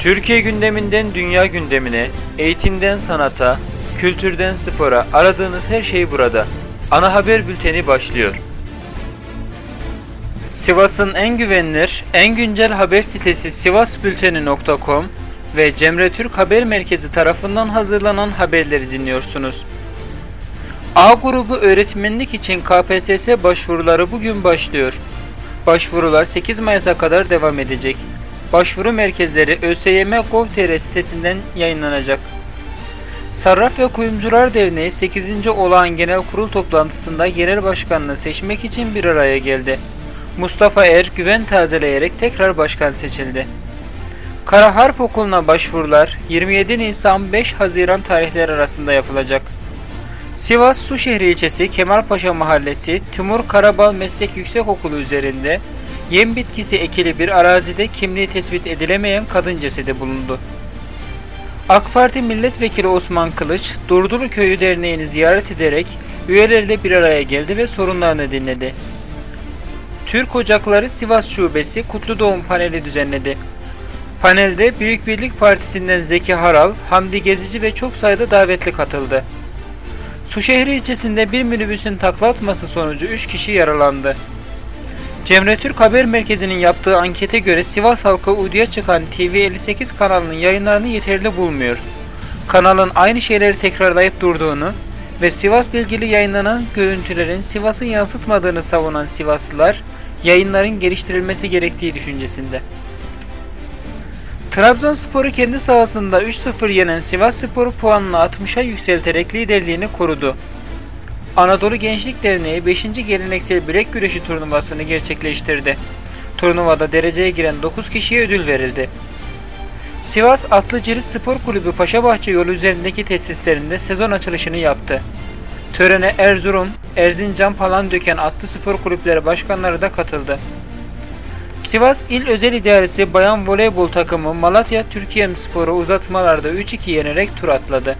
Türkiye gündeminden dünya gündemine, eğitimden sanata, kültürden spora aradığınız her şey burada. Ana haber bülteni başlıyor. Sivas'ın en güvenilir, en güncel haber sitesi sivasbülteni.com ve Cemre Türk Haber Merkezi tarafından hazırlanan haberleri dinliyorsunuz. A grubu öğretmenlik için KPSS başvuruları bugün başlıyor. Başvurular 8 Mayıs'a kadar devam edecek. Başvuru merkezleri ÖSYM.gov.tr sitesinden yayınlanacak. Sarraf ve Kuyumcular Derneği 8. Olağan Genel Kurul toplantısında yerel başkanlığı seçmek için bir araya geldi. Mustafa Er güven tazeleyerek tekrar başkan seçildi. Kara Harp Okulu'na başvurular 27 Nisan 5 Haziran tarihleri arasında yapılacak. Sivas Suşehri ilçesi Kemalpaşa Mahallesi Timur Karabal Meslek Yüksekokulu üzerinde yem bitkisi ekili bir arazide kimliği tespit edilemeyen kadın cesedi bulundu. AK Parti Milletvekili Osman Kılıç, Durduru Köyü Derneği'ni ziyaret ederek üyelerle bir araya geldi ve sorunlarını dinledi. Türk Ocakları Sivas Şubesi Kutlu Doğum paneli düzenledi. Panelde Büyük Birlik Partisi'nden Zeki Haral, Hamdi Gezici ve çok sayıda davetli katıldı. Suşehri ilçesinde bir minibüsün takla atması sonucu 3 kişi yaralandı. Cemre Türk Haber Merkezi'nin yaptığı ankete göre Sivas halkı uyduya çıkan TV58 kanalının yayınlarını yeterli bulmuyor. Kanalın aynı şeyleri tekrarlayıp durduğunu ve Sivas'la ilgili yayınlanan görüntülerin Sivas'ı yansıtmadığını savunan Sivaslılar, yayınların geliştirilmesi gerektiği düşüncesinde. Trabzonspor'u kendi sahasında 3-0 yenen Sivasspor puanını 60'a yükselterek liderliğini korudu. Anadolu Gençlik Derneği 5. Geleneksel Bilek Güreşi turnuvasını gerçekleştirdi. Turnuvada dereceye giren 9 kişiye ödül verildi. Sivas Atlıcirit Spor Kulübü Paşabahçe yolu üzerindeki tesislerinde sezon açılışını yaptı. Törene Erzurum, Erzincan Palandöken Atlı Spor Kulüpleri başkanları da katıldı. Sivas İl Özel İdaresi Bayan Voleybol takımı Malatya Türkiye Spor'u uzatmalarda 3-2 yenerek tur atladı.